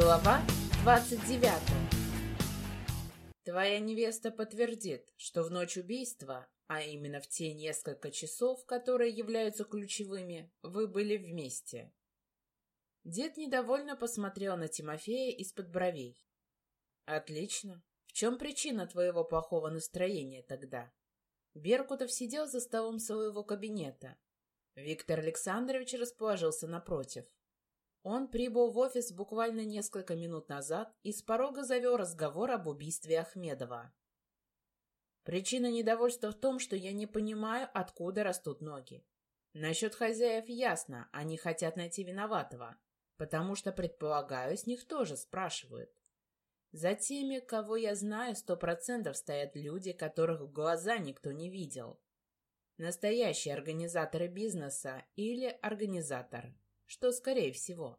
Глава 29 Твоя невеста подтвердит, что в ночь убийства, а именно в те несколько часов, которые являются ключевыми, вы были вместе. Дед недовольно посмотрел на Тимофея из-под бровей. Отлично. В чем причина твоего плохого настроения тогда? Беркутов сидел за столом своего кабинета. Виктор Александрович расположился напротив. Он прибыл в офис буквально несколько минут назад и с порога завел разговор об убийстве Ахмедова. Причина недовольства в том, что я не понимаю, откуда растут ноги. Насчет хозяев ясно, они хотят найти виноватого, потому что, предполагаю, с них тоже спрашивают. За теми, кого я знаю, сто процентов стоят люди, которых в глаза никто не видел. Настоящие организаторы бизнеса или организатор что скорее всего.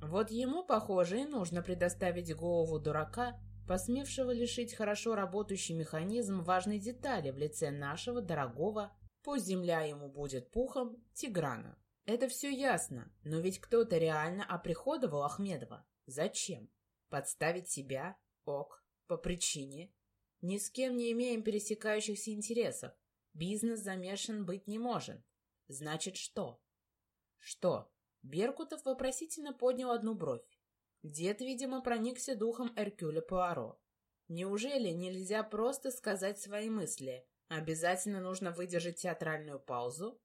Вот ему, похоже, и нужно предоставить голову дурака, посмевшего лишить хорошо работающий механизм важной детали в лице нашего дорогого, пусть земля ему будет пухом, Тиграна. Это все ясно, но ведь кто-то реально оприходовал Ахмедова. Зачем? Подставить себя? Ок. По причине. Ни с кем не имеем пересекающихся интересов. Бизнес замешан быть не может. Значит, что? Что? Беркутов вопросительно поднял одну бровь. Дед, видимо, проникся духом Эркюля Пуаро. Неужели нельзя просто сказать свои мысли? Обязательно нужно выдержать театральную паузу?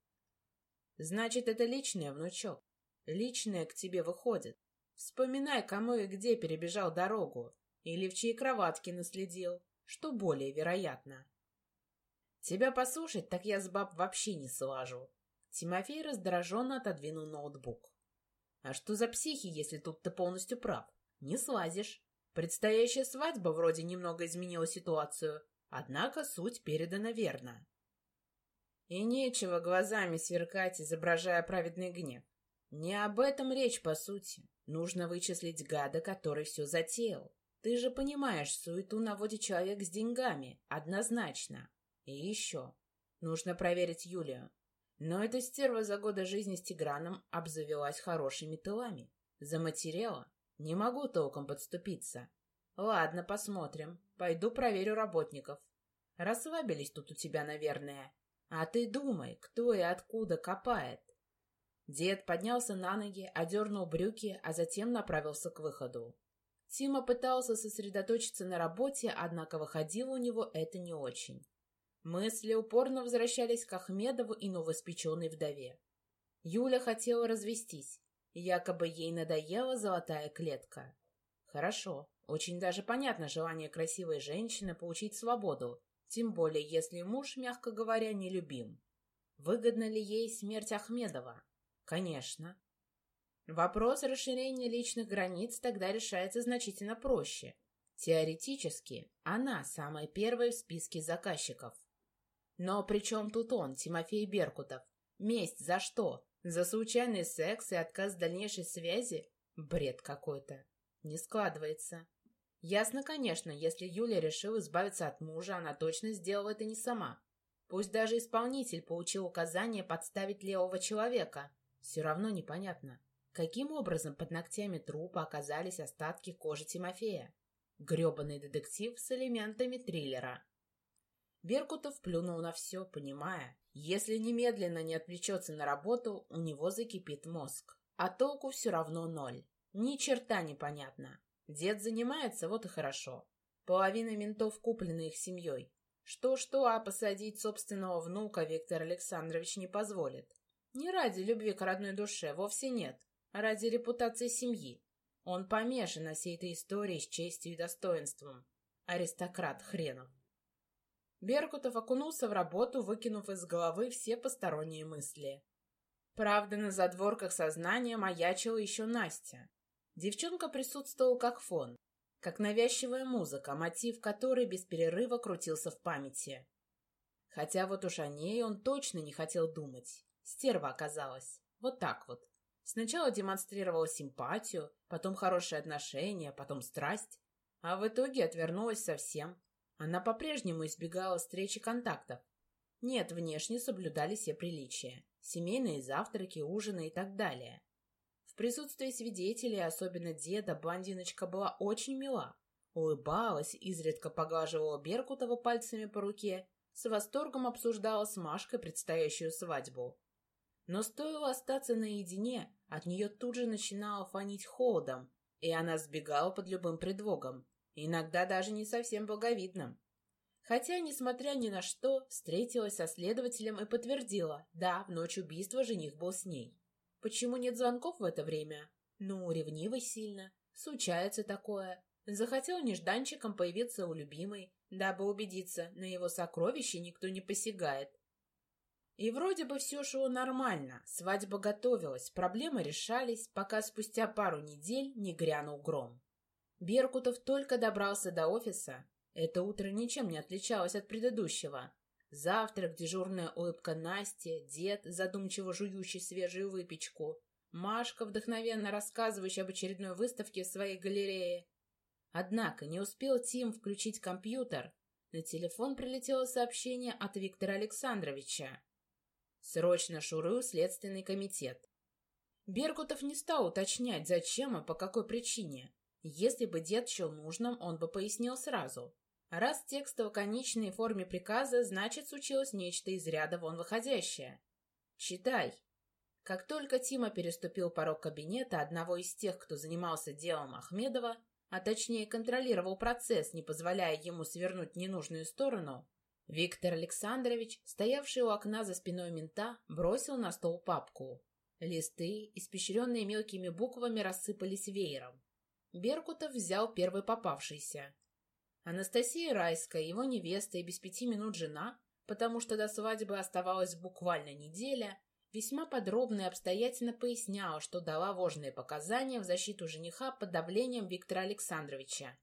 Значит, это личное, внучок. Личное к тебе выходит. Вспоминай, кому и где перебежал дорогу. Или в чьей кроватке наследил. Что более вероятно. Тебя послушать, так я с баб вообще не слажу. Тимофей раздраженно отодвинул ноутбук. «А что за психи, если тут ты полностью прав? Не слазишь. Предстоящая свадьба вроде немного изменила ситуацию, однако суть передана верно». И нечего глазами сверкать, изображая праведный гнев. Не об этом речь, по сути. Нужно вычислить гада, который все затеял. Ты же понимаешь, суету наводит человек с деньгами, однозначно. И еще. Нужно проверить Юлию. Но эта стерва за годы жизни с Тиграном обзавелась хорошими тылами. Заматерела. Не могу толком подступиться. Ладно, посмотрим. Пойду проверю работников. Расслабились тут у тебя, наверное. А ты думай, кто и откуда копает. Дед поднялся на ноги, одернул брюки, а затем направился к выходу. Тима пытался сосредоточиться на работе, однако выходило у него это не очень. Мысли упорно возвращались к Ахмедову и новоспеченной вдове. Юля хотела развестись, якобы ей надоела золотая клетка. Хорошо, очень даже понятно желание красивой женщины получить свободу, тем более если муж, мягко говоря, не любим. Выгодна ли ей смерть Ахмедова? Конечно. Вопрос расширения личных границ тогда решается значительно проще. Теоретически, она самая первая в списке заказчиков. Но при чем тут он, Тимофей Беркутов? Месть за что? За случайный секс и отказ дальнейшей связи? Бред какой-то. Не складывается. Ясно, конечно, если Юля решила избавиться от мужа, она точно сделала это не сама. Пусть даже исполнитель получил указание подставить левого человека. Все равно непонятно, каким образом под ногтями трупа оказались остатки кожи Тимофея. Гребаный детектив с элементами триллера. Беркутов плюнул на все, понимая, если немедленно не отвлечется на работу, у него закипит мозг. А толку все равно ноль. Ни черта непонятно. Дед занимается, вот и хорошо. Половина ментов куплена их семьей. Что-что, а посадить собственного внука Виктор Александрович не позволит. Не ради любви к родной душе, вовсе нет, а ради репутации семьи. Он помешан на всей этой истории с честью и достоинством. Аристократ хренов. Беркутов окунулся в работу, выкинув из головы все посторонние мысли. Правда, на задворках сознания маячила еще Настя. Девчонка присутствовала как фон, как навязчивая музыка, мотив которой без перерыва крутился в памяти. Хотя вот уж о ней он точно не хотел думать. Стерва оказалась. Вот так вот. Сначала демонстрировала симпатию, потом хорошие отношения, потом страсть, а в итоге отвернулась совсем. Она по-прежнему избегала встречи контактов. Нет, внешне соблюдали все приличия. Семейные завтраки, ужины и так далее. В присутствии свидетелей, особенно деда, блондиночка была очень мила. Улыбалась, изредка поглаживала Беркутова пальцами по руке, с восторгом обсуждала с Машкой предстоящую свадьбу. Но стоило остаться наедине, от нее тут же начинало фонить холодом, и она сбегала под любым предлогом, иногда даже не совсем благовидным. Хотя, несмотря ни на что, встретилась со следователем и подтвердила, да, в ночь убийства жених был с ней. Почему нет звонков в это время? Ну, ревнивый сильно. Случается такое. Захотел нежданчиком появиться у любимой, дабы убедиться, на его сокровище никто не посягает. И вроде бы все шло нормально, свадьба готовилась, проблемы решались, пока спустя пару недель не грянул гром. Беркутов только добрался до офиса. Это утро ничем не отличалось от предыдущего. Завтрак, дежурная улыбка Насти, дед, задумчиво жующий свежую выпечку, Машка, вдохновенно рассказывающая об очередной выставке в своей галерее. Однако не успел Тим включить компьютер. На телефон прилетело сообщение от Виктора Александровича. Срочно шурую Следственный комитет. Беркутов не стал уточнять, зачем и по какой причине. Если бы дед счел нужным, он бы пояснил сразу. Раз текст в лаконичной форме приказа, значит, случилось нечто из ряда вон выходящее. Читай. Как только Тима переступил порог кабинета одного из тех, кто занимался делом Ахмедова, а точнее контролировал процесс, не позволяя ему свернуть ненужную сторону, Виктор Александрович, стоявший у окна за спиной мента, бросил на стол папку. Листы, испещренные мелкими буквами, рассыпались веером. Беркутов взял первый попавшийся. Анастасия Райская, его невеста и без пяти минут жена, потому что до свадьбы оставалась буквально неделя, весьма подробно и обстоятельно поясняла, что дала ложные показания в защиту жениха под давлением Виктора Александровича.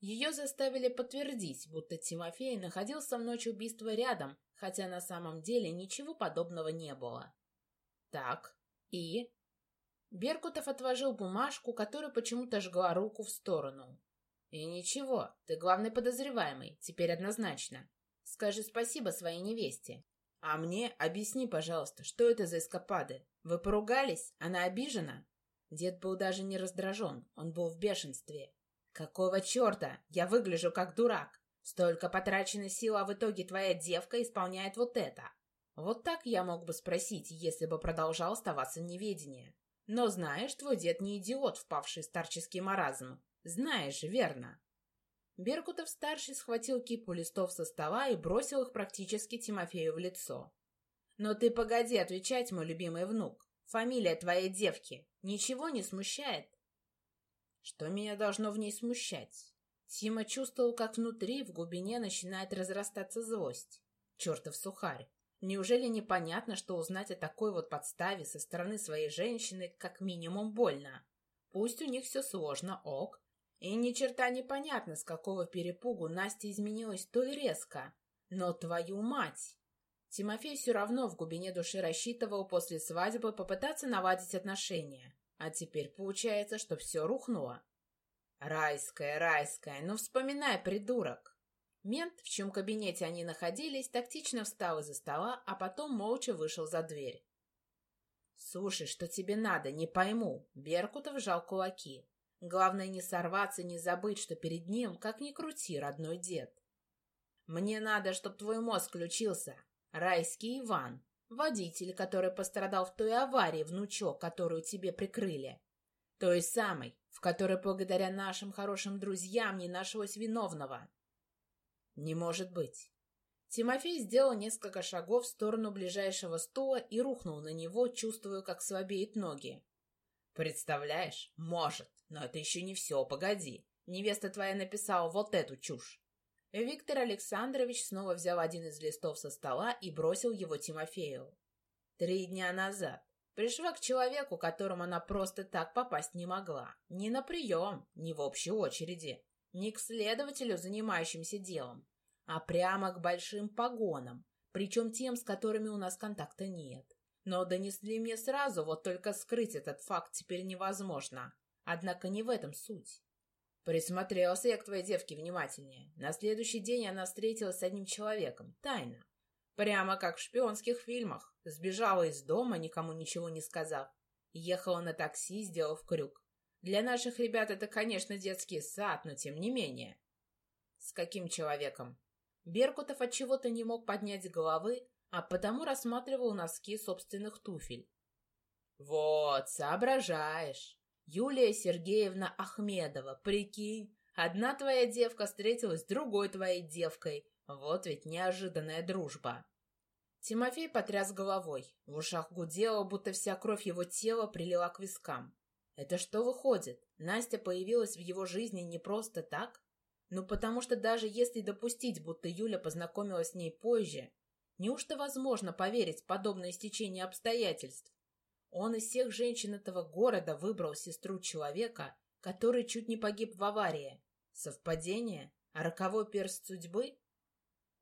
Ее заставили подтвердить, будто Тимофей находился в ночь убийства рядом, хотя на самом деле ничего подобного не было. Так, и... Беркутов отложил бумажку, которая почему-то жгла руку в сторону. И ничего, ты главный подозреваемый, теперь однозначно. Скажи спасибо своей невесте. А мне объясни, пожалуйста, что это за эскапады? Вы поругались? Она обижена? Дед был даже не раздражен, он был в бешенстве. Какого черта? Я выгляжу как дурак. Столько потраченной сил, а в итоге твоя девка исполняет вот это. Вот так я мог бы спросить, если бы продолжал оставаться в неведении. Но знаешь, твой дед не идиот, впавший в старческий маразм. Знаешь, верно. Беркутов-старший схватил кипу листов со стола и бросил их практически Тимофею в лицо. «Но ты погоди отвечать, мой любимый внук. Фамилия твоей девки ничего не смущает?» Что меня должно в ней смущать? Тима чувствовал, как внутри, в глубине начинает разрастаться злость. Чертов сухарь. Неужели непонятно, что узнать о такой вот подставе со стороны своей женщины как минимум больно? Пусть у них все сложно, ок, и ни черта непонятно, с какого перепугу Настя изменилась столь резко. Но твою мать! Тимофей все равно в глубине души рассчитывал после свадьбы попытаться наладить отношения. А теперь получается, что все рухнуло. Райская, райская, ну вспоминай, придурок. Мент, в чьем кабинете они находились, тактично встал из-за стола, а потом молча вышел за дверь. «Слушай, что тебе надо, не пойму». Беркутов сжал кулаки. Главное не сорваться, не забыть, что перед ним, как ни крути, родной дед. Мне надо, чтоб твой мозг включился. Райский Иван, водитель, который пострадал в той аварии, внучок, которую тебе прикрыли. Той самой, в которой благодаря нашим хорошим друзьям не нашлось виновного. Не может быть. Тимофей сделал несколько шагов в сторону ближайшего стула и рухнул на него, чувствуя, как слабеют ноги. Представляешь? Может. Но это еще не все, погоди. Невеста твоя написала вот эту чушь. Виктор Александрович снова взял один из листов со стола и бросил его Тимофею. Три дня назад пришла к человеку, которому она просто так попасть не могла. Ни на прием, ни в общей очереди, ни к следователю, занимающимся делом, а прямо к большим погонам, причем тем, с которыми у нас контакта нет. Но донесли мне сразу, вот только скрыть этот факт теперь невозможно. Однако не в этом суть. Присмотрелся я к твоей девке внимательнее. На следующий день она встретилась с одним человеком, тайно. Прямо как в шпионских фильмах. Сбежала из дома, никому ничего не сказав. Ехала на такси, сделав крюк. Для наших ребят это, конечно, детский сад, но тем не менее. С каким человеком? Беркутов от чего-то не мог поднять головы, а потому рассматривал носки собственных туфель. Вот, соображаешь. Юлия Сергеевна Ахмедова, прикинь, одна твоя девка встретилась с другой твоей девкой. Вот ведь неожиданная дружба. Тимофей потряс головой. В ушах гудело, будто вся кровь его тела прилила к вискам. Это что выходит? Настя появилась в его жизни не просто так? Ну, потому что даже если допустить, будто Юля познакомилась с ней позже, неужто возможно поверить в подобное стечение обстоятельств? Он из всех женщин этого города выбрал сестру человека, который чуть не погиб в аварии. Совпадение? А роковой перст судьбы?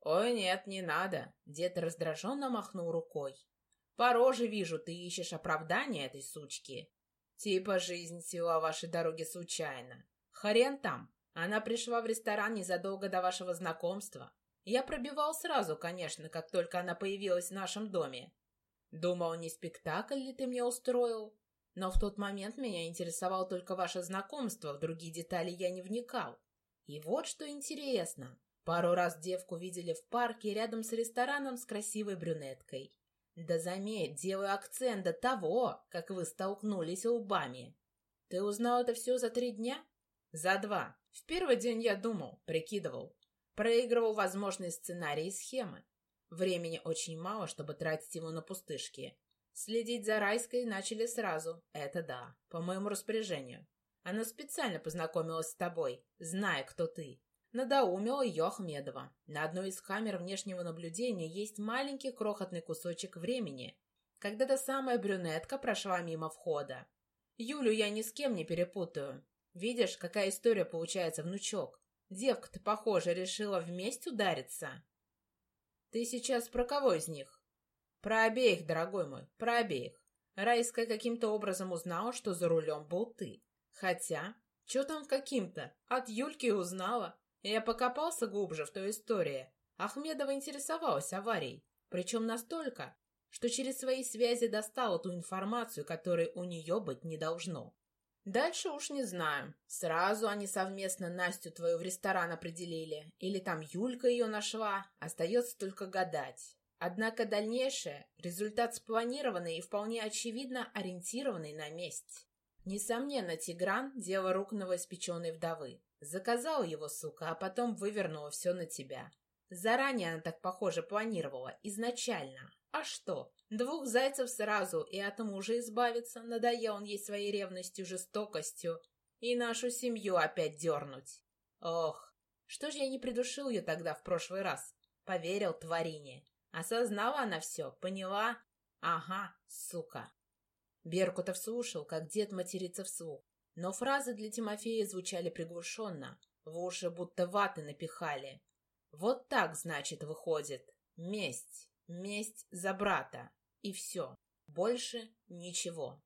«Ой, нет, не надо!» — дед раздраженно махнул рукой. «По роже вижу, ты ищешь оправдание этой сучки. Типа жизнь села вашей дороги случайно. Хрен там. Она пришла в ресторан незадолго до вашего знакомства. Я пробивал сразу, конечно, как только она появилась в нашем доме. Думал, не спектакль ли ты мне устроил? Но в тот момент меня интересовало только ваше знакомство, в другие детали я не вникал. И вот что интересно. Пару раз девку видели в парке рядом с рестораном с красивой брюнеткой. Да заметь, делаю акцент до того, как вы столкнулись лбами. Ты узнал это все за три дня? За два. В первый день я думал, прикидывал. Проигрывал возможные сценарии и схемы. Времени очень мало, чтобы тратить его на пустышки. Следить за Райской начали сразу. Это да, по моему распоряжению. Она специально познакомилась с тобой, зная, кто ты. Надоумила ее Ахмедова. На одной из камер внешнего наблюдения есть маленький крохотный кусочек времени, когда та самая брюнетка прошла мимо входа. Юлю я ни с кем не перепутаю. Видишь, какая история получается, внучок? Девка-то, похоже, решила вместе удариться. Ты сейчас про кого из них? Про обеих, дорогой мой, про обеих. Райская каким-то образом узнала, что за рулем был ты. Хотя, что там каким-то? От Юльки узнала. Я покопался глубже в той истории. Ахмедова интересовалась аварией, причем настолько, что через свои связи достала ту информацию, которой у нее быть не должно. Дальше уж не знаю. Сразу они совместно Настю твою в ресторан определили, или там Юлька ее нашла, остается только гадать. Однако дальнейшее — результат спланированный и вполне очевидно ориентированный на месть. Несомненно, Тигран — дело рук новоиспеченной вдовы. Заказал его, сука, а потом вывернула все на тебя. Заранее она так, похоже, планировала, изначально. А что? Двух зайцев сразу, и от мужа избавиться, надоел он ей своей ревностью, жестокостью, и нашу семью опять дернуть. Ох, что ж я не придушил ее тогда в прошлый раз? Поверил тварине. Осознала она все, поняла? Ага, сука. Беркутов слушал, как дед матерится вслух. Но фразы для Тимофея звучали приглушенно, в уши будто ваты напихали. Вот так, значит, выходит. Месть. Месть за брата. И все. Больше ничего.